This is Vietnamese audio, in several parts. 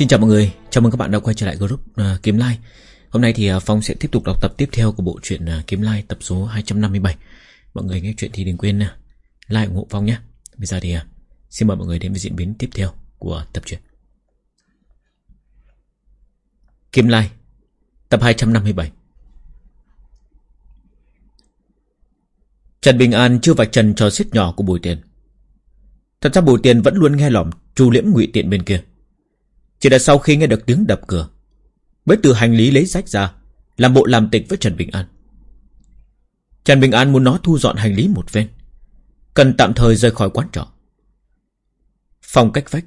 Xin chào mọi người, chào mừng các bạn đã quay trở lại group uh, Kiếm Lai. Hôm nay thì uh, Phong sẽ tiếp tục đọc tập tiếp theo của bộ truyện uh, Kiếm Lai tập số 257 Mọi người nghe chuyện thì đừng quên uh, like ủng hộ Phong nhé. Bây giờ thì uh, xin mời mọi người đến với diễn biến tiếp theo của tập truyện. Kiếm Lai Tập 257 Trần Bình An chưa vạch trần cho xiết nhỏ của Bùi Tiền. Thật ra Bùi Tiền vẫn luôn nghe lỏm Chu liễm ngụy tiện bên kia chỉ là sau khi nghe được tiếng đập cửa Mới từ hành lý lấy sách ra, Làm bộ làm tịch với Trần Bình An. Trần Bình An muốn nó thu dọn hành lý một ven Cần tạm thời rời khỏi quán trọ. Phòng cách vách,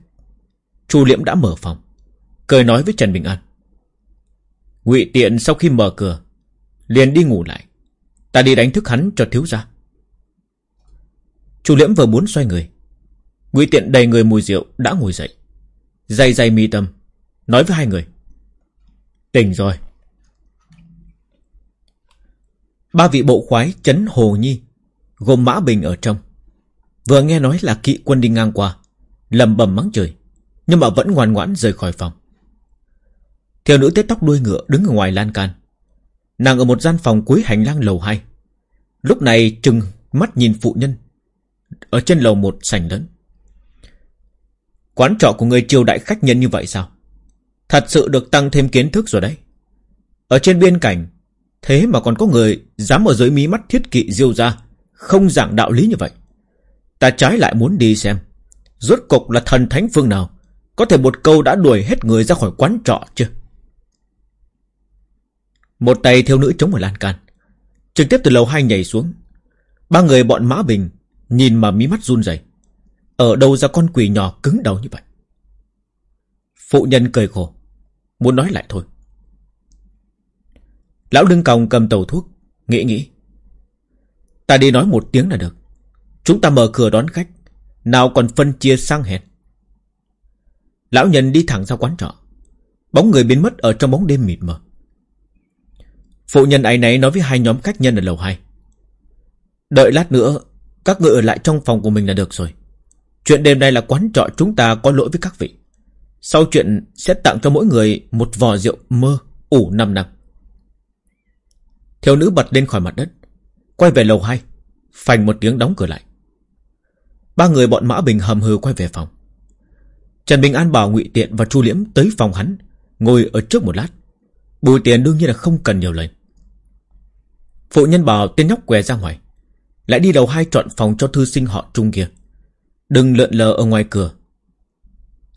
Chu Liễm đã mở phòng, Cười nói với Trần Bình An. Ngụy tiện sau khi mở cửa, Liền đi ngủ lại. Ta đi đánh thức hắn cho thiếu gia. Chu Liễm vừa muốn xoay người, ngụy tiện đầy người mùi rượu đã ngồi dậy. Dày dày mi tâm. Nói với hai người. Tỉnh rồi. Ba vị bộ khoái chấn Hồ Nhi, Gồm Mã Bình ở trong. Vừa nghe nói là kỵ quân đi ngang qua, lầm bầm mắng trời Nhưng mà vẫn ngoan ngoãn rời khỏi phòng. Theo nữ tết tóc đuôi ngựa đứng ở ngoài lan can, Nàng ở một gian phòng cuối hành lang lầu 2 Lúc này trừng mắt nhìn phụ nhân, Ở trên lầu một sảnh lớn. Quán trọ của người triều đại khách nhân như vậy sao? Thật sự được tăng thêm kiến thức rồi đấy. Ở trên biên cảnh, thế mà còn có người dám ở dưới mí mắt thiết kỵ diêu ra, không giảng đạo lý như vậy. Ta trái lại muốn đi xem, rốt cục là thần thánh phương nào, có thể một câu đã đuổi hết người ra khỏi quán trọ chưa? Một tay thiếu nữ chống ở lan can, trực tiếp từ lầu hai nhảy xuống. Ba người bọn Mã Bình nhìn mà mí mắt run rẩy. Ở đâu ra con quỷ nhỏ cứng đầu như vậy? Phụ nhân cười khổ, Muốn nói lại thôi. Lão đương còng cầm tàu thuốc, Nghĩ nghĩ. Ta đi nói một tiếng là được. Chúng ta mở cửa đón khách, Nào còn phân chia sang hẹn. Lão nhân đi thẳng ra quán trọ, Bóng người biến mất ở trong bóng đêm mịt mờ. Phụ nhân ấy nấy nói với hai nhóm khách nhân ở lầu 2 Đợi lát nữa, Các người ở lại trong phòng của mình là được rồi. Chuyện đêm nay là quán trọ chúng ta có lỗi với các vị. Sau chuyện sẽ tặng cho mỗi người một vò rượu mơ ủ năm năm. Thiếu nữ bật lên khỏi mặt đất. Quay về lầu 2. Phành một tiếng đóng cửa lại. Ba người bọn Mã Bình hầm hừ quay về phòng. Trần Bình An bảo ngụy Tiện và Chu Liễm tới phòng hắn. Ngồi ở trước một lát. Bùi tiền đương nhiên là không cần nhiều lời. Phụ nhân bảo tên nhóc què ra ngoài. Lại đi đầu hai chọn phòng cho thư sinh họ Trung kia. Đừng lượn lờ ở ngoài cửa.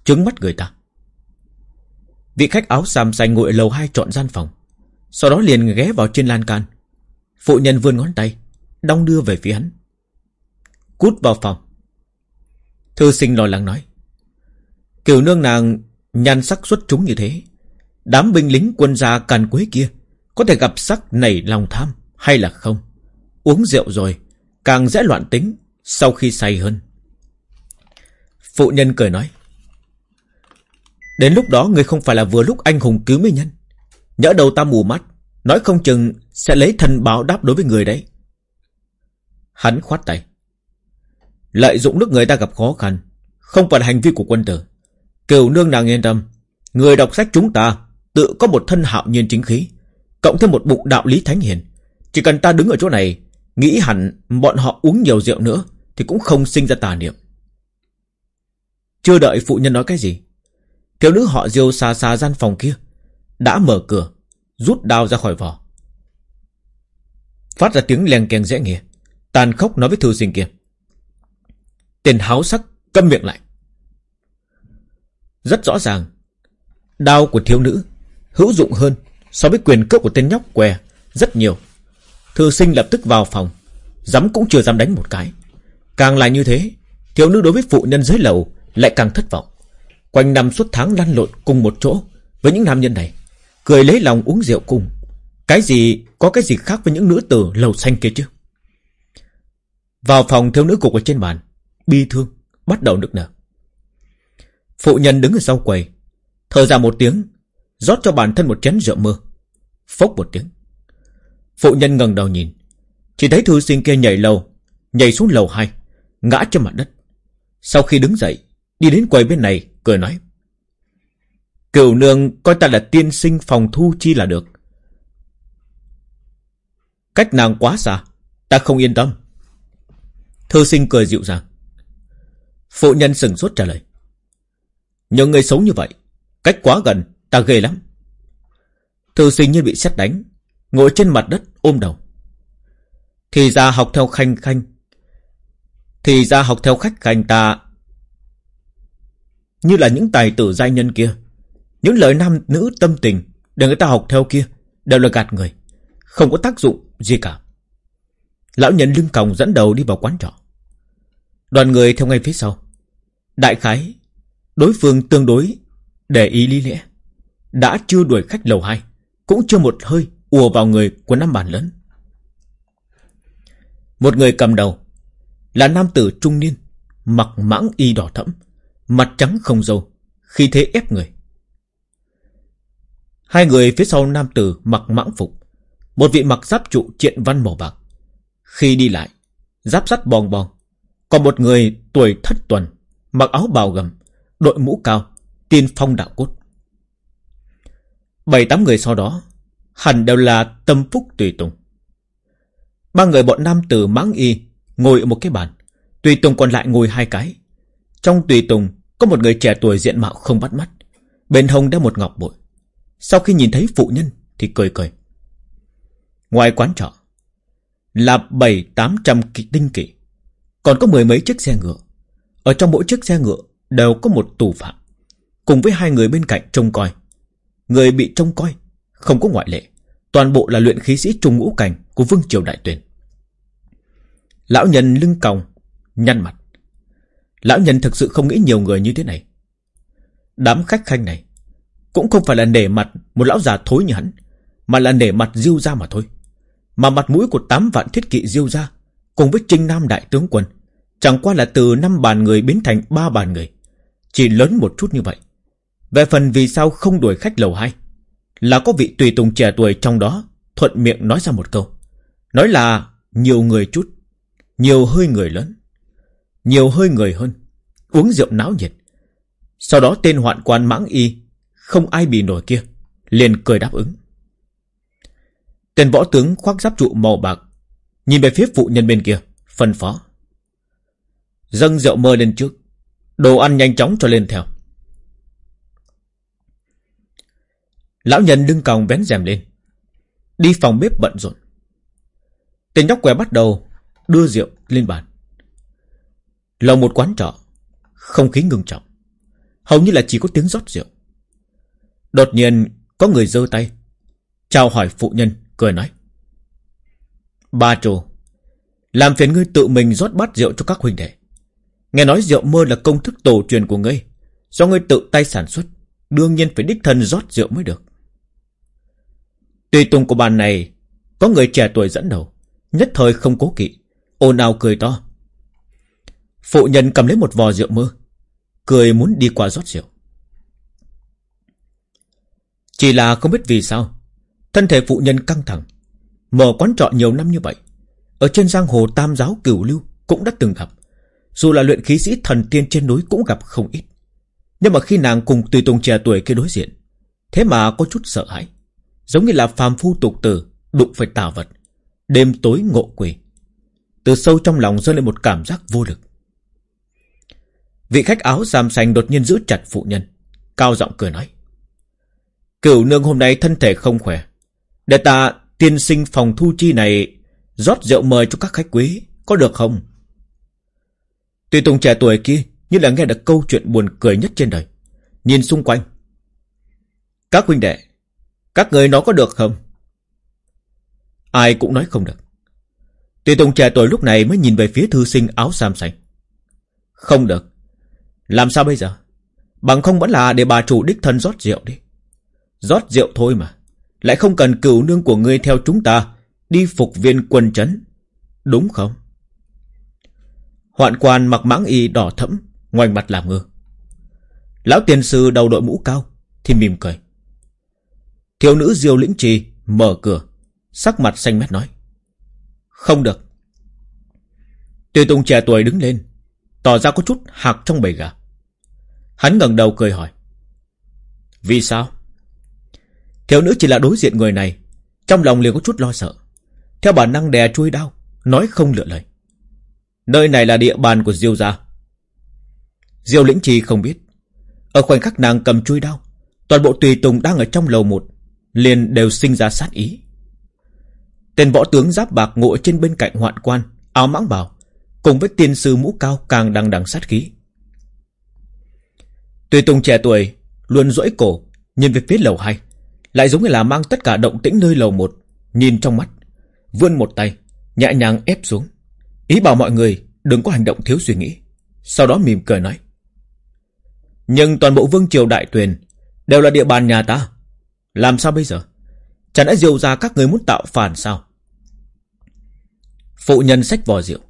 Trứng mắt người ta. Vị khách áo xàm xanh ngồi ở lầu hai chọn gian phòng. Sau đó liền ghé vào trên lan can. Phụ nhân vươn ngón tay, Đong đưa về phía hắn. Cút vào phòng. Thư sinh lo lắng nói Kiểu nương nàng nhan sắc xuất chúng như thế, Đám binh lính quân gia càn quế kia Có thể gặp sắc nảy lòng tham Hay là không? Uống rượu rồi, Càng dễ loạn tính Sau khi say hơn. Phụ nhân cười nói. Đến lúc đó người không phải là vừa lúc anh hùng cứu mỹ nhân. Nhỡ đầu ta mù mắt, nói không chừng sẽ lấy thần báo đáp đối với người đấy. Hắn khoát tay. Lợi dụng lúc người ta gặp khó khăn, không phải là hành vi của quân tử. Kiều nương nàng yên tâm, người đọc sách chúng ta tự có một thân hạo nhiên chính khí, cộng thêm một bụng đạo lý thánh hiền. Chỉ cần ta đứng ở chỗ này, nghĩ hẳn bọn họ uống nhiều rượu nữa, thì cũng không sinh ra tà niệm. Chưa đợi phụ nhân nói cái gì Thiếu nữ họ diêu xa xa gian phòng kia Đã mở cửa, Rút đao ra khỏi vỏ. Phát ra tiếng len keng dễ nghe, Tàn khốc nói với thư sinh kia. Tên háo sắc câm miệng lại. Rất rõ ràng, Đao của thiếu nữ Hữu dụng hơn So với quyền cướp của tên nhóc què Rất nhiều. Thư sinh lập tức vào phòng, Dám cũng chưa dám đánh một cái. Càng là như thế, Thiếu nữ đối với phụ nhân dưới lầu lại càng thất vọng. Quanh năm suốt tháng lăn lộn cùng một chỗ với những nam nhân này, cười lấy lòng uống rượu cùng. Cái gì, có cái gì khác với những nữ tử lầu xanh kia chứ? Vào phòng thiếu nữ cục ở trên bàn, bi thương, bắt đầu nức nở. Phụ nhân đứng ở sau quầy, thở ra một tiếng, rót cho bản thân một chén rượu mơ. Phốc một tiếng. Phụ nhân ngẩng đầu nhìn, chỉ thấy thư sinh kia nhảy lầu, nhảy xuống lầu hai, ngã trên mặt đất. Sau khi đứng dậy, Đi đến quầy bên này cười nói Cửu nương coi ta là tiên sinh phòng thu chi là được. Cách nàng quá xa, ta không yên tâm. Thư sinh cười dịu dàng. Phụ nhân sừng sốt trả lời. Nhưng người sống như vậy, cách quá gần, ta ghê lắm. Thư sinh như bị xét đánh, ngồi trên mặt đất ôm đầu. Thì ra học theo khanh khanh. Thì ra học theo khách khanh ta. Như là những tài tử giai nhân kia. Những lời nam nữ tâm tình để người ta học theo kia đều là gạt người. Không có tác dụng gì cả. Lão nhân lưng còng dẫn đầu đi vào quán trọ. Đoàn người theo ngay phía sau. Đại khái, đối phương tương đối để ý lý lẽ. Đã chưa đuổi khách lầu hai, cũng chưa một hơi ùa vào người của năm bàn lớn. Một người cầm đầu là nam tử trung niên, mặc mãng y đỏ thẫm, mặt trắng không dâu, khi thế ép người. Hai người phía sau nam tử mặc mãng phục, một vị mặc giáp trụ triện văn màu bạc. Khi đi lại, giáp sắt bong bong, còn một người tuổi thất tuần, mặc áo bào gầm, đội mũ cao, tiên phong đạo cốt. Bảy tám người sau đó, hẳn đều là tâm phúc tùy tùng. Ba người bọn nam tử mãng y ngồi ở một cái bàn, tùy tùng còn lại ngồi hai cái. Trong tùy tùng có một người trẻ tuổi diện mạo không bắt mắt, bên hông đeo một ngọc bội. Sau khi nhìn thấy phụ nhân thì cười cười. Ngoài quán trọ là bảy tám trăm tinh kỷ, còn có mười mấy chiếc xe ngựa. Ở trong mỗi chiếc xe ngựa đều có một tù phạm, cùng với hai người bên cạnh trông coi. Người bị trông coi không có ngoại lệ, toàn bộ là luyện khí sĩ trung ngũ cảnh của vương triều đại tuyển. Lão nhân lưng còng, nhăn mặt. Lão nhân thực sự không nghĩ nhiều người như thế này. Đám khách khanh này cũng không phải là nể mặt một lão già thối như hắn, mà là nể mặt diêu ra mà thôi. Mà mặt mũi của tám vạn thiết kỵ diêu ra, cùng với trinh nam đại tướng quân, chẳng qua là từ năm bàn người biến thành ba bàn người. Chỉ lớn một chút như vậy. Về phần vì sao không đuổi khách lầu hai, là có vị tùy tùng trẻ tuổi trong đó thuận miệng nói ra một câu. Nói là nhiều người chút, nhiều hơi người lớn, nhiều hơi người hơn, uống rượu náo nhiệt. Sau đó tên hoạn quan mãng y, không ai bị nổi kia, liền cười đáp ứng. Tên võ tướng khoác giáp trụ màu bạc, nhìn về phía phụ nhân bên kia, phân phó. Dâng rượu mơ lên trước, đồ ăn nhanh chóng cho lên theo. Lão nhân lưng còng vén rèm lên, đi phòng bếp bận rộn. Tên nhóc què bắt đầu đưa rượu lên bàn. Lầu một quán trọ, không khí ngưng trọng. Hầu như là chỉ có tiếng rót rượu. Đột nhiên có người giơ tay, chào hỏi phụ nhân, cười nói. Ba trù làm phiền ngươi tự mình rót bát rượu cho các huynh đệ. Nghe nói rượu mơ là công thức tổ truyền của ngươi, do ngươi tự tay sản xuất, đương nhiên phải đích thân rót rượu mới được. Tùy tùng của bàn này, có người trẻ tuổi dẫn đầu, nhất thời không cố kỵ, ồn ào cười to. Phụ nhân cầm lấy một vò rượu mơ, cười muốn đi qua rót rượu. Chỉ là không biết vì sao, thân thể phụ nhân căng thẳng, mở quán trọ nhiều năm như vậy, ở trên giang hồ tam giáo cửu lưu cũng đã từng gặp, dù là luyện khí sĩ thần tiên trên núi cũng gặp không ít. Nhưng mà khi nàng cùng tùy tùng trẻ tuổi kia đối diện, thế mà có chút sợ hãi, giống như là phàm phu tục tử đụng phải tà vật, đêm tối ngộ quỷ. Từ sâu trong lòng rơi lên một cảm giác vô lực. Vị khách áo xàm xanh đột nhiên giữ chặt phụ nhân, cao giọng cười nói. Cửu nương hôm nay thân thể không khỏe. Để ta tiên sinh phòng thu chi này rót rượu mời cho các khách quý, có được không? Tùy tùng trẻ tuổi kia như là nghe được câu chuyện buồn cười nhất trên đời. Nhìn xung quanh. Các huynh đệ, các người nói có được không? Ai cũng nói không được. Tùy tùng trẻ tuổi lúc này mới nhìn về phía thư sinh áo xám xanh. Không được. Làm sao bây giờ? Bằng không vẫn là để bà chủ đích thân rót rượu đi. Rót rượu thôi mà. Lại không cần cửu nương của ngươi theo chúng ta đi phục viên quân chấn. Đúng không? Hoạn quan mặc mãng y đỏ thẫm, ngoảnh mặt làm ngơ. Lão tiền sư đầu đội mũ cao, thì mỉm cười. Thiếu nữ diêu lĩnh trì mở cửa, sắc mặt xanh mét nói. Không được. Tùy tùng trẻ tuổi đứng lên, tỏ ra có chút hạc trong bầy gà. Hắn ngẩng đầu cười hỏi. Vì sao? Thiếu nữ chỉ là đối diện người này, Trong lòng liền có chút lo sợ Theo bản năng đè chui đau, Nói không lựa lời Nơi này là địa bàn của Diêu gia Diêu lĩnh trì không biết Ở khoảnh khắc nàng cầm chui đau, Toàn bộ tùy tùng đang ở trong lầu một, Liền đều sinh ra sát ý Tên võ tướng giáp bạc ngồi trên bên cạnh hoạn quan, Áo mãng bào Cùng với tiên sư mũ cao càng đằng đằng sát khí. Tùy tùng trẻ tuổi, Luôn rỗi cổ, Nhìn về phía lầu hai, Lại giống như là mang tất cả động tĩnh nơi lầu một, Nhìn trong mắt, Vươn một tay, Nhẹ nhàng ép xuống. Ý bảo mọi người đừng có hành động thiếu suy nghĩ, Sau đó mỉm cười nói. Nhưng toàn bộ vương triều đại tuyền Đều là địa bàn nhà ta. Làm sao bây giờ? Chẳng lẽ diều ra các người muốn tạo phản sao? Phụ nhân sách vò rượu.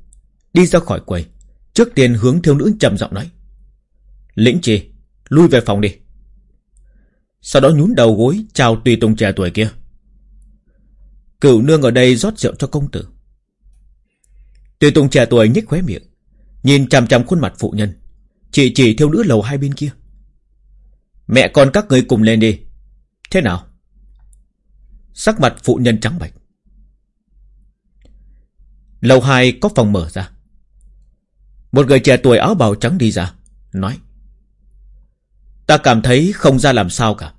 Đi ra khỏi quầy. Trước tiên hướng thiếu nữ trầm giọng nói, Lĩnh trì Lui về phòng đi. Sau đó nhún đầu gối chào tùy tùng trẻ tuổi kia. Cửu nương ở đây rót rượu cho công tử. Tùy tùng trẻ tuổi nhếch khóe miệng, Nhìn chằm chằm khuôn mặt phụ nhân, Chỉ chỉ thiếu nữ lầu hai bên kia. Mẹ con các người cùng lên đi. Thế nào? Sắc mặt phụ nhân trắng bệch. Lầu hai có phòng mở ra. Một người trẻ tuổi áo bào trắng đi ra, Nói, Ta cảm thấy không ra làm sao cả.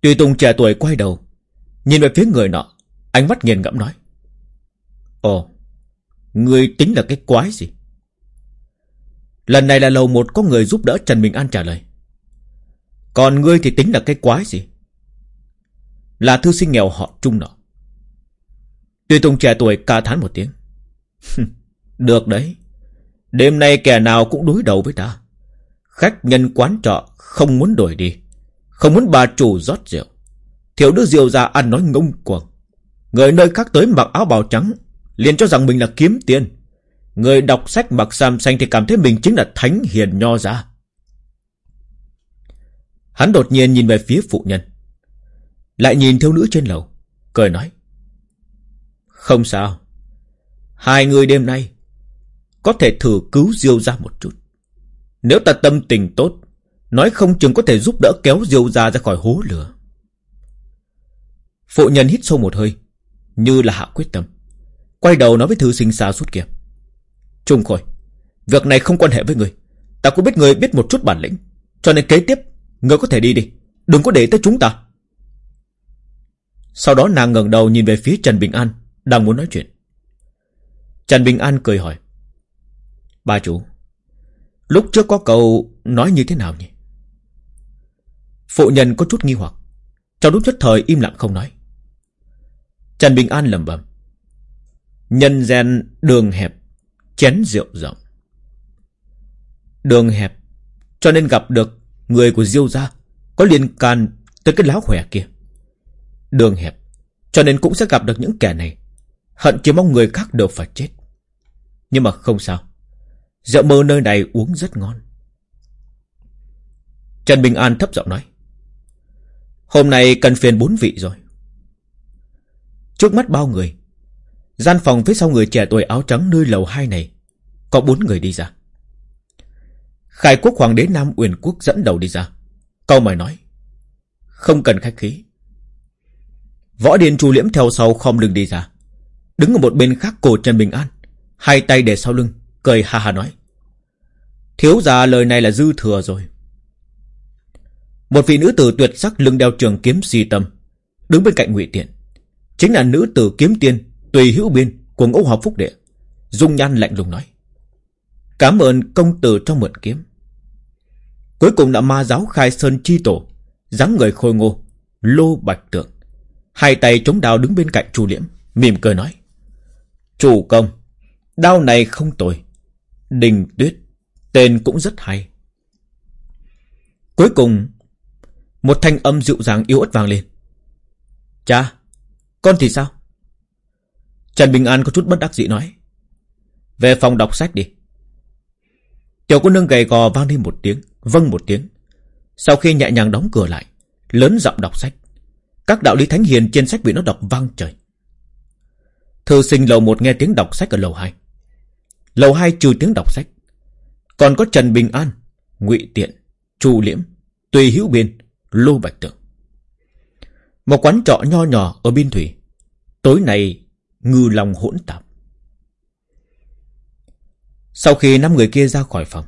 Tùy Tùng trẻ tuổi quay đầu, Nhìn về phía người nọ, Ánh mắt nghiền ngẫm nói, Ồ, Người tính là cái quái gì? Lần này là lầu một có người giúp đỡ Trần Bình An trả lời, Còn ngươi thì tính là cái quái gì? Là thư sinh nghèo họ trung nọ. Tùy Tùng trẻ tuổi ca thán một tiếng Được đấy Đêm nay kẻ nào cũng đối đầu với ta. Khách nhân quán trọ không muốn đổi đi, Không muốn bà chủ rót rượu. Thiếu nữ rượu ra ăn nói ngông cuồng. Người nơi khác tới mặc áo bào trắng, liền cho rằng mình là kiếm tiền. Người đọc sách mặc sam xanh Thì cảm thấy mình chính là thánh hiền nho ra Hắn đột nhiên nhìn về phía phụ nhân, Lại nhìn thiếu nữ trên lầu, Cười nói, Không sao. Hai người đêm nay có thể thử cứu Diêu ra một chút. Nếu ta tâm tình tốt, Nói không chừng có thể giúp đỡ kéo Diêu ra ra khỏi hố lửa. Phụ nhân hít sâu một hơi, Như là hạ quyết tâm. Quay đầu nói với thư sinh xa suốt kia. Trung khôi, Việc này không quan hệ với người. Ta cũng biết người biết một chút bản lĩnh, Cho nên kế tiếp, Người có thể đi đi. Đừng có để tới chúng ta. Sau đó nàng ngẩng đầu nhìn về phía Trần Bình An, Đang muốn nói chuyện. Trần Bình An cười hỏi bà chủ, Lúc trước có cậu nói như thế nào nhỉ? Phụ nhân có chút nghi hoặc, Trong lúc nhất thời im lặng không nói. Trần Bình An lẩm bẩm, Nhân gen đường hẹp, Chén rượu rộng. Đường hẹp, Cho nên gặp được người của Diêu gia Có liên can tới cái láo khỏe kia. Đường hẹp, Cho nên cũng sẽ gặp được những kẻ này, Hận chỉ mong người khác đều phải chết. Nhưng mà không sao Rượu mơ nơi này uống rất ngon. Trần Bình An thấp giọng nói. Hôm nay cần phiền bốn vị rồi. Trước mắt bao người. Gian phòng phía sau người trẻ tuổi áo trắng nơi lầu hai này. Có bốn người đi ra. Khải quốc hoàng đế Nam Uyển quốc dẫn đầu đi ra. Câu mời nói. Không cần khách khí. Võ Điền Chu Liễm theo sau khom lưng đi ra. Đứng ở một bên khác cổ Trần Bình An. Hai tay để sau lưng cười ha ha nói. Thiếu gia lời này là dư thừa rồi. Một vị nữ tử tuyệt sắc lưng đeo trường kiếm si tâm, đứng bên cạnh ngụy Tiện. Chính là nữ tử kiếm tiên, tùy hữu biên của ngũ học phúc địa Dung nhan lạnh lùng nói. Cảm ơn công tử trong mượn kiếm. Cuối cùng là ma giáo khai sơn chi tổ, dáng người khôi ngô, lô bạch tượng. Hai tay chống đao đứng bên cạnh chu liễm, mỉm cười nói. Chủ công, đao này không tồi. Đình Tuyết, Tên cũng rất hay. Cuối cùng, Một thanh âm dịu dàng yếu ớt vang lên. Cha, Con thì sao? Trần Bình An có chút bất đắc dĩ nói. Về phòng đọc sách đi. Tiểu cô nương gầy gò vang lên một tiếng Vâng một tiếng. Sau khi nhẹ nhàng đóng cửa lại, Lớn giọng đọc sách. Các đạo lý thánh hiền trên sách bị nó đọc vang trời. Thư sinh lầu một nghe tiếng đọc sách ở lầu hai. Lầu hai trừ tiếng đọc sách. Còn có Trần Bình An, Ngụy Tiện, Chu Liễm, Tùy hữu biên, Lô Bạch Tượng. Một quán trọ nho nhỏ ở biên thủy. Tối nay, ngư lòng hỗn tạp. Sau khi năm người kia ra khỏi phòng,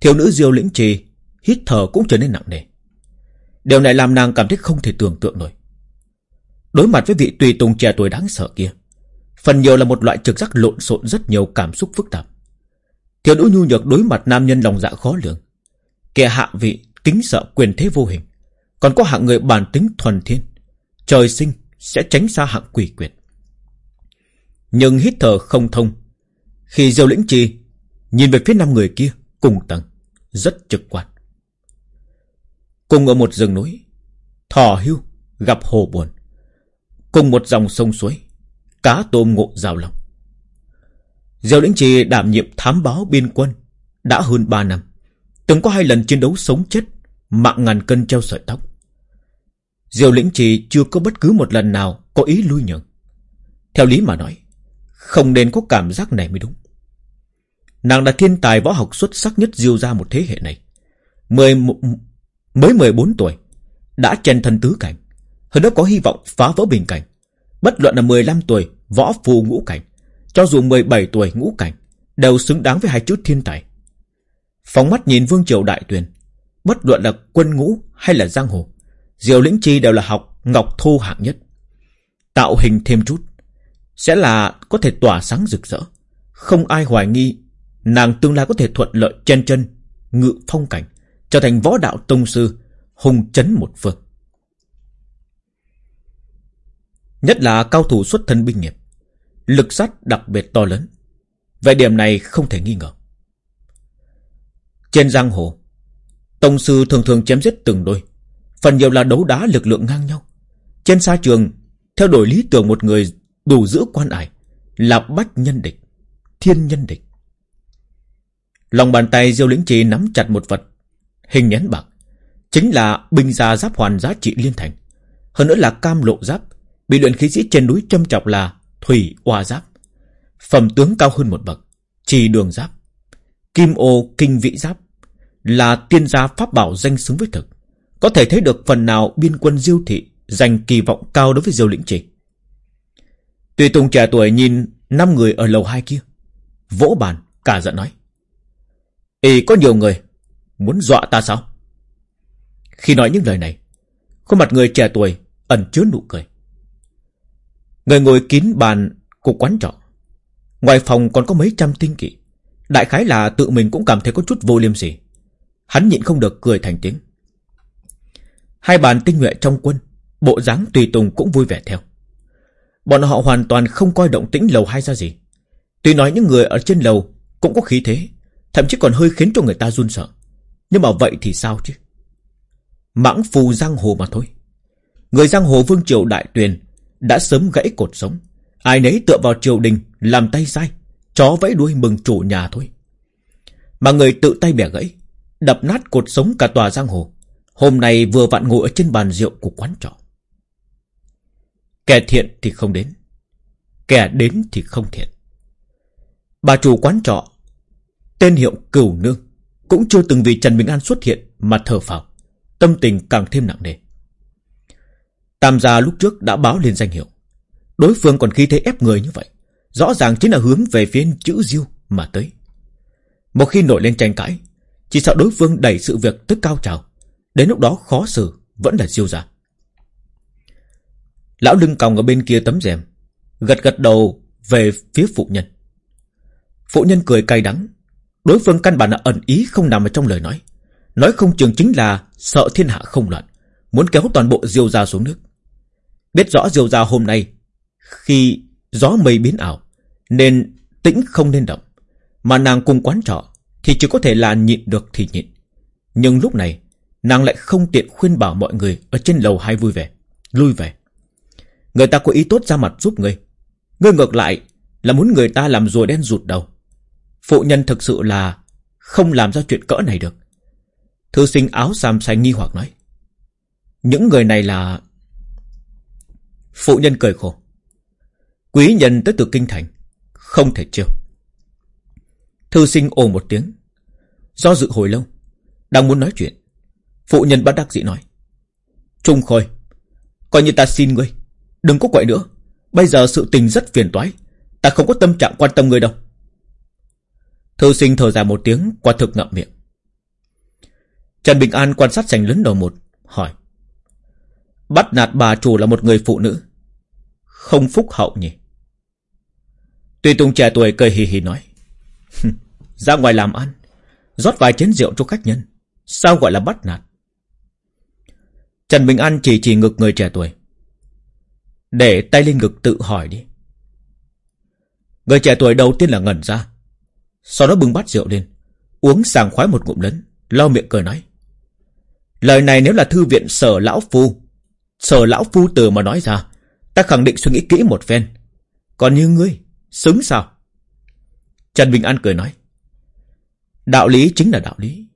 Thiếu nữ diêu lĩnh trì Hít thở cũng trở nên nặng nề. Điều này làm nàng cảm thấy không thể tưởng tượng nổi. Đối mặt với vị tùy tùng trẻ tuổi đáng sợ kia Phần nhiều là một loại trực giác lộn xộn, rất nhiều cảm xúc phức tạp. Thiếu nữ nhu nhược đối mặt nam nhân lòng dạ khó lường. Kẻ hạ vị, kính sợ quyền thế vô hình. Còn có hạng người bản tính thuần thiên. Trời sinh sẽ tránh xa hạng quỷ quyệt. Nhưng hít thở không thông. Khi diêu lĩnh trì Nhìn về phía năm người kia, Cùng tầng, Rất trực quan. Cùng ở một rừng núi Thỏ hưu, gặp hồ buồn. Cùng một dòng sông suối Cá tôm ngộ giao lòng. Diêu lĩnh trì đảm nhiệm thám báo biên quân Đã hơn 3 năm. Từng có hai lần chiến đấu sống chết Mạng ngàn cân treo sợi tóc. Diêu lĩnh trì chưa có bất cứ một lần nào Có ý lui nhường. Theo lý mà nói Không nên có cảm giác này mới đúng. Nàng là thiên tài võ học xuất sắc nhất diêu ra một thế hệ này. Mười, Mới 14 tuổi Đã chen thân tứ cảnh Hơn nữa có hy vọng phá vỡ bình cảnh. Bất luận là 15 tuổi Võ phù ngũ cảnh, Cho dù 17 tuổi ngũ cảnh, Đều xứng đáng với hai chữ thiên tài. Phóng mắt nhìn Vương Triều Đại Tuyền, Bất luận là quân ngũ hay là giang hồ, Diều Lĩnh Chi đều là học Ngọc Thô hạng nhất. Tạo hình thêm chút, Sẽ là có thể tỏa sáng rực rỡ. Không ai hoài nghi, Nàng tương lai có thể thuận lợi chen chân, Ngự phong cảnh, Trở thành võ đạo tông sư, Hùng chấn một phương. Nhất là cao thủ xuất thân binh nghiệp, Lực sát đặc biệt to lớn. Về điểm này không thể nghi ngờ. Trên giang hồ, Tông sư thường thường chém giết từng đôi, Phần nhiều là đấu đá lực lượng ngang nhau. Trên xa trường, Theo đổi lý tưởng một người đủ giữ quan ải Là bách nhân địch, Thiên nhân địch. Lòng bàn tay diêu lĩnh trì nắm chặt một vật, Hình nhắn bạc, Chính là binh gia giáp hoàn giá trị liên thành, Hơn nữa là cam lộ giáp. Bị luyện khí sĩ trên núi châm chọc là Thủy oa giáp. Phẩm tướng cao hơn một bậc, Trì đường giáp. Kim ô kinh vị giáp Là tiên gia pháp bảo danh xứng với thực. Có thể thấy được phần nào biên quân diêu thị Dành kỳ vọng cao đối với diêu lĩnh trì. Tùy Tùng trẻ tuổi nhìn năm người ở lầu hai kia, Vỗ bàn, cả giận nói Ý có nhiều người, Muốn dọa ta sao? Khi nói những lời này, Khuôn mặt người trẻ tuổi ẩn chứa nụ cười. Người ngồi kín bàn của quán trọ. Ngoài phòng còn có mấy trăm tinh kỵ. Đại khái là tự mình cũng cảm thấy có chút vô liêm sỉ. Hắn nhịn không được cười thành tiếng. Hai bàn tinh nhuệ trong quân, Bộ dáng tùy tùng cũng vui vẻ theo. Bọn họ hoàn toàn không coi động tĩnh lầu hai ra gì. Tuy nói những người ở trên lầu Cũng có khí thế, Thậm chí còn hơi khiến cho người ta run sợ. Nhưng mà vậy thì sao chứ? Mãng phù giang hồ mà thôi. Người giang hồ vương triều đại tuyền đã sớm gãy cột sống. Ai nấy tựa vào triều đình, Làm tay sai, Chó vẫy đuôi mừng chủ nhà thôi. Mà người tự tay bẻ gãy, Đập nát cột sống cả tòa giang hồ. Hôm nay vừa vặn ngồi ở trên bàn rượu của quán trọ. Kẻ thiện thì không đến, Kẻ đến thì không thiện. Bà chủ quán trọ, Tên hiệu cửu nương, Cũng chưa từng vì Trần Bình An xuất hiện Mà thở phào, Tâm tình càng thêm nặng nề. Tam gia lúc trước đã báo lên danh hiệu. Đối phương còn khi thế ép người như vậy, Rõ ràng chính là hướng về phía chữ diêu mà tới. Một khi nổi lên tranh cãi, Chỉ sợ đối phương đẩy sự việc tới cao trào. Đến lúc đó khó xử Vẫn là diêu ra Lão lưng còng ở bên kia tấm rèm, Gật gật đầu về phía phụ nhân. Phụ nhân cười cay đắng. Đối phương căn bản là ẩn ý không nằm ở trong lời nói. Nói không chừng chính là Sợ thiên hạ không loạn, Muốn kéo toàn bộ diêu ra xuống nước. Biết rõ diều ra hôm nay Khi gió mây biến ảo Nên tĩnh không nên động, Mà nàng cùng quán trọ Thì chỉ có thể là nhịn được thì nhịn. Nhưng lúc này, Nàng lại không tiện khuyên bảo mọi người Ở trên lầu hai vui vẻ, Lui về. Người ta có ý tốt ra mặt giúp ngươi Ngươi ngược lại là muốn người ta làm rùa đen rụt đầu. Phụ nhân thực sự là Không làm ra chuyện cỡ này được. Thư sinh áo xàm xanh nghi hoặc nói, Những người này là Phụ nhân cười khổ Quý nhân tới từ kinh thành Không thể chiêu Thư sinh ồ một tiếng Do dự hồi lâu Đang muốn nói chuyện Phụ nhân bắt đắc dĩ nói. Trung Khôi, coi như ta xin ngươi, đừng có quậy nữa. Bây giờ sự tình rất phiền toái, ta không có tâm trạng quan tâm ngươi đâu. Thư sinh thở dài một tiếng, qua thực ngậm miệng. Trần Bình An quan sát sành lớn đầu một, hỏi. Bắt nạt bà chủ là một người phụ nữ. Không phúc hậu nhỉ? Tuy Tùng trẻ tuổi cười hì hì nói. Ra ngoài làm ăn, rót vài chén rượu cho khách nhân. Sao gọi là bắt nạt? Trần Bình An chỉ chỉ ngực người trẻ tuổi. Để tay lên ngực tự hỏi đi. Người trẻ tuổi đầu tiên là ngẩn ra. Sau đó bưng bát rượu lên. Uống sàng khoái một ngụm lớn. lo miệng cười nói. Lời này nếu là thư viện sở lão phu. Sở lão phu từ mà nói ra. Ta khẳng định suy nghĩ kỹ một phen. Còn như ngươi, xứng sao? Trần Bình An cười nói. Đạo lý chính là đạo lý.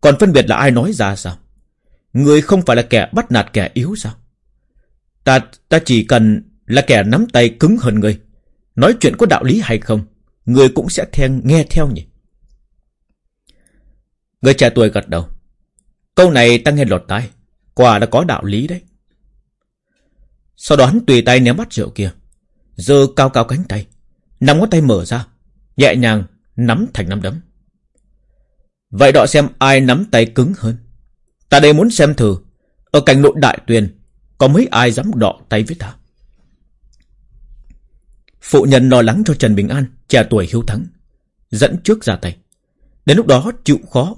Còn phân biệt là ai nói ra sao? Ngươi không phải là kẻ bắt nạt kẻ yếu sao? Ta, ta chỉ cần là kẻ nắm tay cứng hơn ngươi, Nói chuyện có đạo lý hay không? Người cũng sẽ theo, nghe theo nhỉ? Người trẻ tuổi gật đầu. Câu này ta nghe lọt tai. Quả đã có đạo lý đấy. Sau đó hắn tùy tay ném bắt rượu kia. giờ cao cao cánh tay. Nắm ngón tay mở ra. Nhẹ nhàng nắm thành nắm đấm. Vậy đọ xem ai nắm tay cứng hơn. Ta đây muốn xem thử. Ở cảnh nội đại tuyền. Có mấy ai dám đọ tay với ta. Phụ nhân lo lắng cho Trần Bình An. Trẻ tuổi hiếu thắng. Dẫn trước ra tay. Đến lúc đó chịu khó.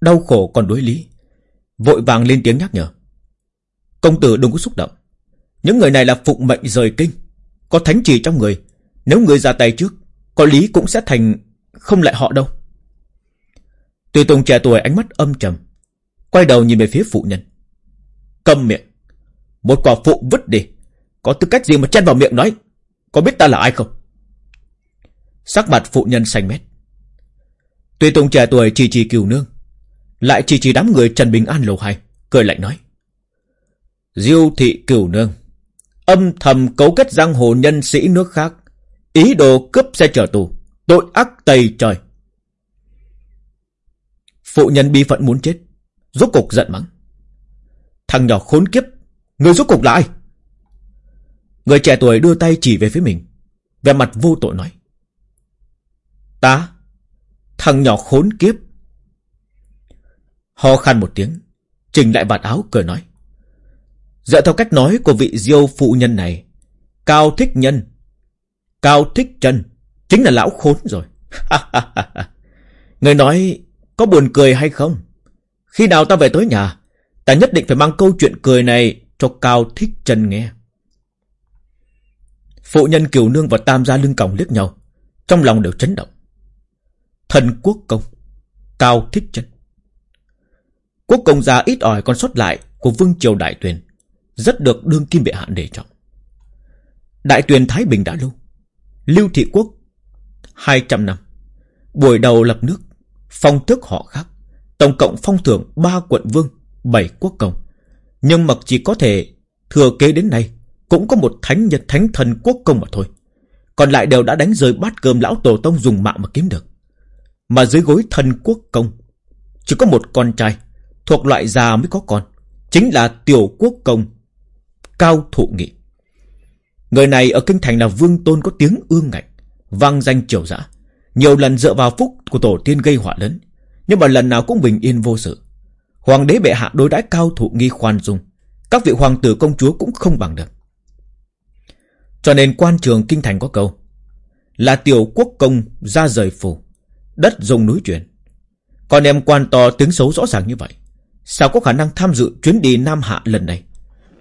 Đau khổ còn đối lý. Vội vàng lên tiếng nhắc nhở. Công tử đừng có xúc động. Những người này là phụng mệnh rời kinh. Có thánh trì trong người. Nếu người ra tay trước. Có lý cũng sẽ thành không lại họ đâu. Tùy Tùng trẻ tuổi ánh mắt âm trầm. Quay đầu nhìn về phía phụ nhân. Cầm miệng. Một quả phụ vứt đi. Có tư cách gì mà chen vào miệng nói. Có biết ta là ai không? Sắc mặt phụ nhân xanh mét. Tùy Tùng trẻ tuổi chỉ chỉ kiều nương. Lại chỉ chỉ đám người Trần Bình An lầu hai. Cười lạnh nói. Diêu thị cửu nương. Âm thầm cấu kết giang hồ nhân sĩ nước khác. Ý đồ cướp xe chở tù. Tội ác tày trời. Phụ nhân bi phận muốn chết. Rốt cục giận mắng. Thằng nhỏ khốn kiếp. Người rốt cục là ai? Người trẻ tuổi đưa tay chỉ về phía mình. vẻ mặt vô tội nói. Ta? Thằng nhỏ khốn kiếp. Ho khan một tiếng. Trình lại vạt áo cười nói. Dựa theo cách nói của vị diêu phụ nhân này. Cao thích nhân. Cao thích chân. Chính là lão khốn rồi. Người nói có buồn cười hay không? Khi nào ta về tới nhà, ta nhất định phải mang câu chuyện cười này cho Cao Thích Trần nghe. Phụ nhân Kiều Nương và Tam gia lưng còng liếc nhau, trong lòng đều chấn động. Thần quốc công, Cao Thích Trần. Quốc công gia ít ỏi còn sót lại của Vương Triều Đại Tuyền, rất được đương kim bệ hạ đề trọng. Đại Tuyền Thái Bình đã lâu, Lưu Thị Quốc 200 năm, buổi đầu lập nước, phong tước họ khác, tổng cộng phong thưởng ba quận vương, bảy quốc công. Nhưng mà chỉ có thể thừa kế đến nay, cũng có một thánh nhật thánh thần quốc công mà thôi. Còn lại đều đã đánh rơi bát cơm lão tổ tông dùng mạng mà kiếm được. Mà dưới gối thần quốc công, chỉ có một con trai, thuộc loại già mới có con, chính là tiểu quốc công, cao thụ nghị. Người này ở kinh thành là vương tôn có tiếng ương ngạnh, vang danh triều dã. Nhiều lần dựa vào phúc của tổ tiên gây họa lớn Nhưng mà lần nào cũng bình yên vô sự Hoàng đế bệ hạ đối đãi cao thụ nghi khoan dung Các vị hoàng tử công chúa cũng không bằng được Cho nên quan trường kinh thành có câu Là tiểu quốc công ra rời phủ Đất dùng núi chuyển Còn em quan to tiếng xấu rõ ràng như vậy Sao có khả năng tham dự chuyến đi Nam Hạ lần này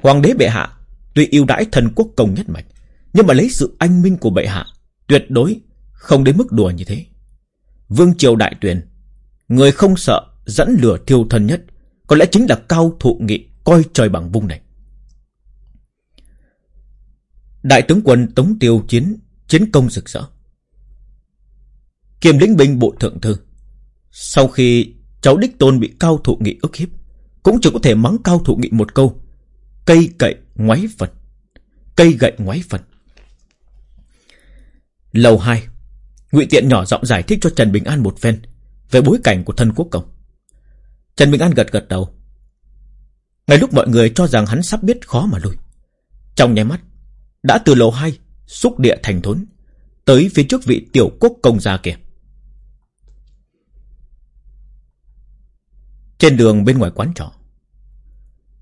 Hoàng đế bệ hạ Tuy yêu đãi thần quốc công nhất mạch Nhưng mà lấy sự anh minh của bệ hạ Tuyệt đối không đến mức đùa như thế. Vương Triều Đại Tuyền, người không sợ dẫn lửa thiêu thân nhất, có lẽ chính là cao thụ nghị coi trời bằng vung này. Đại tướng quân Tống Tiêu chiến chiến công rực rỡ. Kiềm lĩnh binh bộ thượng thư. Sau khi cháu đích tôn bị cao thụ nghị ức hiếp, cũng chỉ có thể mắng cao thụ nghị một câu. Cây cậy ngoáy phần. Cây gậy ngoáy phần. Lầu 2 Ngụy Tiện nhỏ giọng giải thích cho Trần Bình An một phen về bối cảnh của thân quốc công. Trần Bình An gật gật đầu, Ngay lúc mọi người cho rằng hắn sắp biết khó mà lui Trong nháy mắt Đã từ lầu hai Xúc địa thành thốn Tới phía trước vị tiểu quốc công gia kia Trên đường bên ngoài quán trọ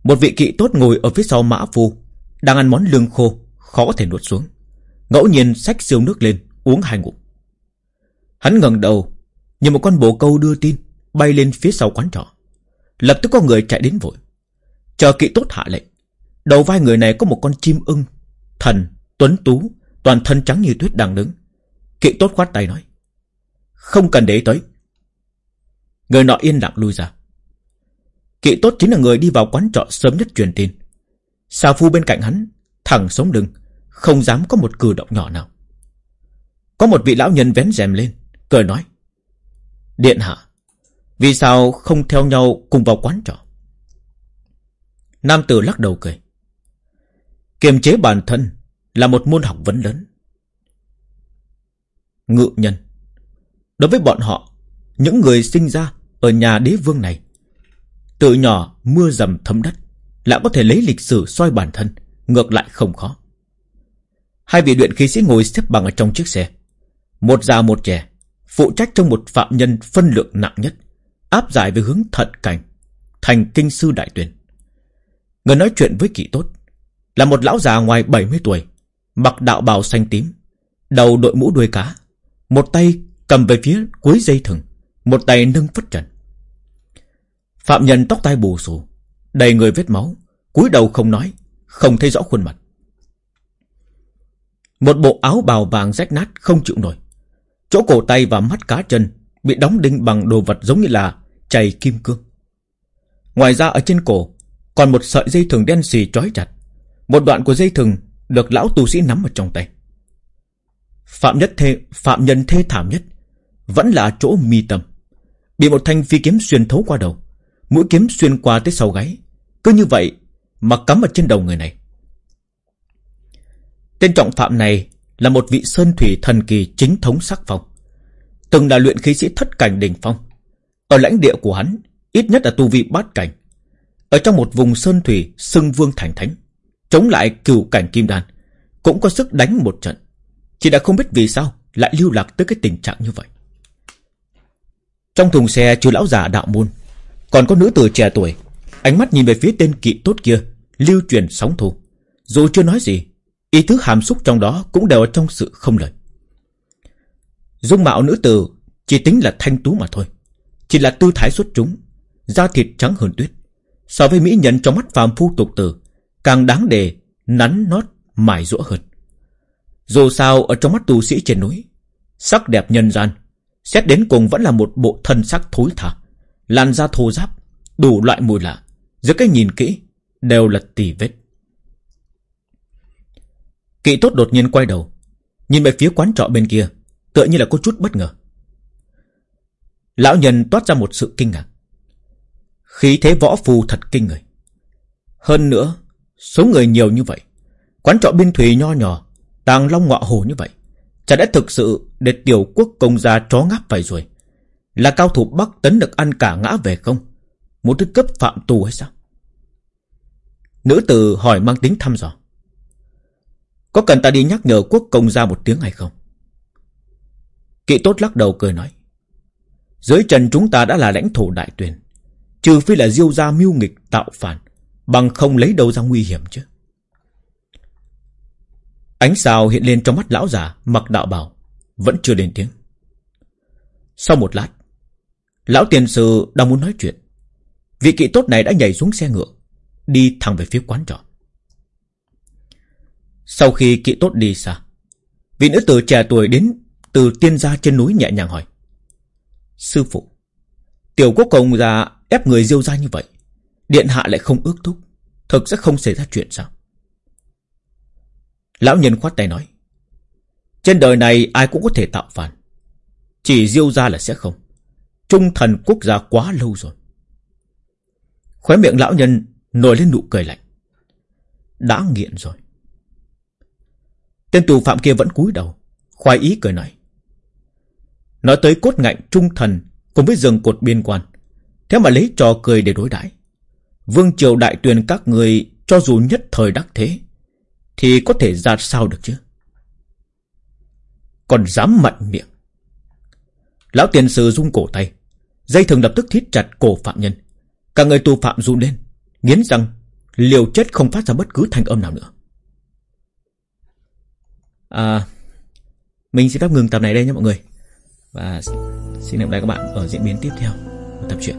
một vị kỵ tốt ngồi ở phía sau mã phu Đang ăn món lương khô Khó có thể nuốt xuống. Ngẫu nhiên xách siêu nước lên Uống hai ngụm. Hắn ngẩng đầu nhìn một con bồ câu đưa tin Bay lên phía sau quán trọ. Lập tức có người chạy đến vội. Chờ kỵ tốt hạ lệnh Đầu vai người này có một con chim ưng Thần, tuấn tú Toàn thân trắng như tuyết đang đứng. Kỵ tốt khoát tay nói Không cần để tới. Người nọ yên lặng lui ra. Kỵ tốt chính là người đi vào quán trọ sớm nhất truyền tin. Xà phu bên cạnh hắn, Thẳng sống lưng, Không dám có một cử động nhỏ nào. Có một vị lão nhân vén rèm lên, Cười nói, Điện hạ, Vì sao không theo nhau cùng vào quán trọ? Nam tử lắc đầu cười, Kiềm chế bản thân Là một môn học vấn lớn. Ngự nhân, Đối với bọn họ, Những người sinh ra ở nhà đế vương này tự nhỏ mưa dầm thấm đất Lại có thể lấy lịch sử soi bản thân, Ngược lại không khó. Hai vị luyện khí sĩ ngồi xếp bằng ở trong chiếc xe. Một già một trẻ, Phụ trách trong một phạm nhân phân lượng nặng nhất, Áp giải về hướng thận cảnh, Thành kinh sư đại tuyển. Người nói chuyện với kỵ tốt, Là một lão già ngoài 70 tuổi, Mặc đạo bào xanh tím, Đầu đội mũ đuôi cá, Một tay cầm về phía cuối dây thừng, Một tay nâng phất trần. Phạm nhân tóc tai bù xù, Đầy người vết máu, cúi đầu không nói, Không thấy rõ khuôn mặt. Một bộ áo bào vàng rách nát không chịu nổi. Chỗ cổ tay và mắt cá chân Bị đóng đinh bằng đồ vật giống như là Chày kim cương. Ngoài ra ở trên cổ Còn một sợi dây thừng đen xì trói chặt. Một đoạn của dây thừng Được lão tu sĩ nắm ở trong tay. Phạm nhất thê, Phạm nhân thê thảm nhất Vẫn là chỗ mi tâm. Bị một thanh phi kiếm xuyên thấu qua đầu Mũi kiếm xuyên qua tới sau gáy. Cứ như vậy mà cắm ở trên đầu người này. Tên trọng phạm này Là một vị sơn thủy thần kỳ chính thống sắc phong. Từng là luyện khí sĩ thất cảnh đỉnh phong. Ở lãnh địa của hắn, Ít nhất là tu vị bát cảnh. Ở trong một vùng sơn thủy Xưng vương thành thánh, Chống lại cửu cảnh kim đan, Cũng có sức đánh một trận. Chỉ đã không biết vì sao Lại lưu lạc tới cái tình trạng như vậy. Trong thùng xe chứa lão già đạo môn còn có nữ tử trẻ tuổi. Ánh mắt nhìn về phía tên kỵ tốt kia, Lưu truyền sóng thù Dù chưa nói gì, Ý thức hàm xúc trong đó cũng đều ở trong sự không lời. Dung mạo nữ tử Chỉ tính là thanh tú mà thôi. Chỉ là tư thái xuất chúng, Da thịt trắng hơn tuyết. So với mỹ nhân trong mắt phàm phu tục tử, Càng đáng để nắn nót mài rũa hơn. Dù sao, ở trong mắt tu sĩ trên núi, Sắc đẹp nhân gian, Xét đến cùng vẫn là một bộ thân sắc thối thả Làn da thô giáp Đủ loại mùi lạ. Giữa cái nhìn kỹ, Đều là tỉ vết. Kỵ tốt đột nhiên quay đầu, Nhìn về phía quán trọ bên kia, Tựa như là có chút bất ngờ. Lão nhân toát ra một sự kinh ngạc. Khí thế võ phù thật kinh người. Hơn nữa, Số người nhiều như vậy, Quán trọ biên thủy nho nhỏ, Tàng long ngọa hồ như vậy, Chả đã thực sự để tiểu quốc công gia chó ngáp vậy rồi. Là cao thủ Bắc tấn được ăn cả ngã về không? Một thứ cấp phạm tù hay sao? Nữ tử hỏi mang tính thăm dò. Có cần ta đi nhắc nhở quốc công ra một tiếng hay không? Kỵ tốt lắc đầu cười nói. Dưới trần chúng ta đã là lãnh thổ đại tuyển Trừ phi là diêu gia mưu nghịch tạo phản, Bằng không lấy đâu ra nguy hiểm chứ. Ánh sao hiện lên trong mắt lão già, Mặc đạo bào Vẫn chưa lên tiếng. Sau một lát Lão tiền sư đang muốn nói chuyện. Vị kỵ tốt này đã nhảy xuống xe ngựa, Đi thẳng về phía quán trọ. Sau khi kỵ tốt đi xa, Vị nữ tử trẻ tuổi đến Từ tiên gia trên núi nhẹ nhàng hỏi, Sư phụ, Tiểu quốc công ra ép người diêu ra như vậy, Điện hạ lại không ước thúc, Thực sẽ không xảy ra chuyện sao? Lão nhân khoát tay nói, Trên đời này ai cũng có thể tạo phản, Chỉ diêu ra là sẽ không. Trung thần quốc gia quá lâu rồi. Khóe miệng lão nhân Nổi lên nụ cười lạnh. Đã nghiện rồi. Tên tù phạm kia vẫn cúi đầu Khoái ý cười nói. Nói tới cốt ngạnh trung thần Cùng với rừng cột biên quan, Thế mà lấy trò cười để đối đãi. Vương triều đại tuyền các người Cho dù nhất thời đắc thế, Thì có thể ra sao được chứ? Còn dám mạnh miệng. Lão tiền sư rung cổ tay. Dây thừng lập tức thít chặt cổ phạm nhân. Cả người tù phạm run lên, Nghiến răng, Liều chết không phát ra bất cứ thanh âm nào nữa. À Mình sẽ đáp ngừng tập này đây nhé mọi người. Và xin hẹn gặp lại các bạn ở diễn biến tiếp theo của tập truyện.